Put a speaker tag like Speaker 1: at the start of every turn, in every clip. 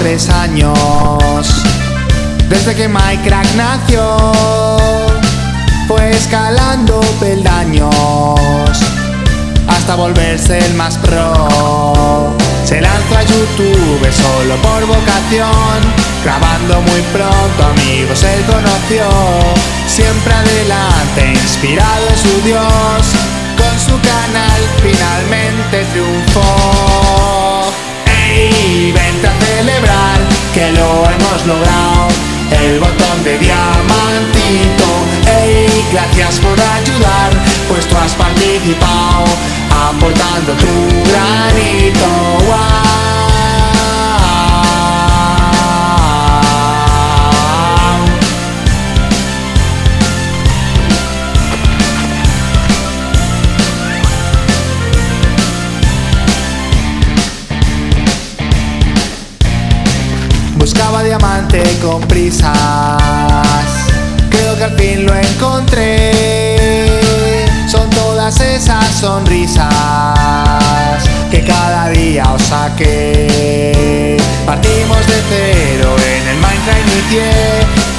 Speaker 1: tres años. Desde que Minecraft nació, fue escalando peldaños hasta volverse el más pro. Se lanzó a YouTube solo por vocación, grabando muy pronto amigos él conoció. Siempre adelante, inspirado su Dios, con su canal finalmente triunfó. Hemos logrado, el botón de diamantito. ¡Ey! Gracias por ayudar, pues tú has participado, aportando tu granito. Buscaba diamante con prisas. Creo que al fin lo encontré. Son todas esas sonrisas que cada día os saqué. Partimos de cero en el Minecraft inicié.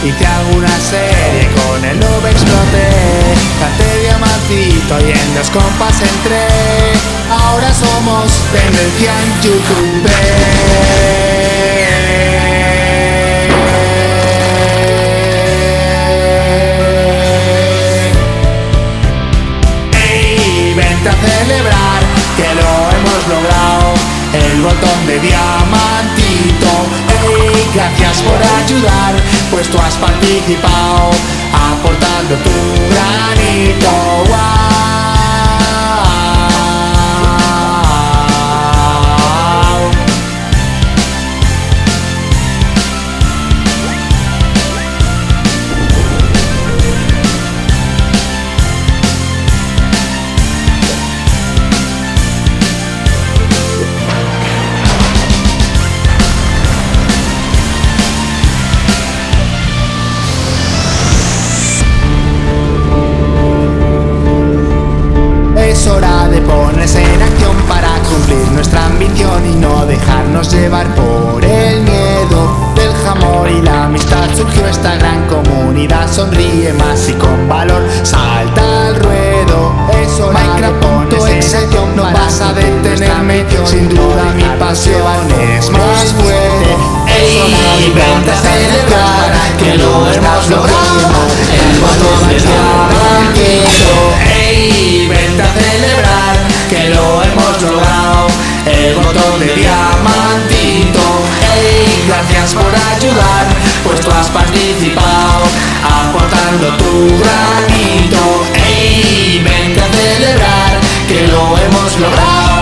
Speaker 1: Hice alguna serie con el noob exploté. Canté diamantito y en los compas entré. Ahora somos tendencia en YouTube. El botón de diamantito. ¡Ey! Gracias por ayudar, pues tú has participado, aportando tu dejarnos llevar por el miedo del jamón y la amistad. Surgió esta gran comunidad, sonríe más y con valor salta al ruedo. Es hora de ponerse en acción, no vas a detenerme, sin duda mi pasión es más fuerte. Ey, vente a celebrar que lo hemos logrado, el botón pues tú has participado, aportando tu granito. Ey, vente a celebrar que lo hemos logrado,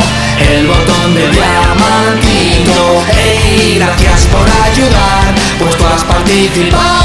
Speaker 1: el botón de diamantito. Ey, gracias por ayudar, pues tú has participado.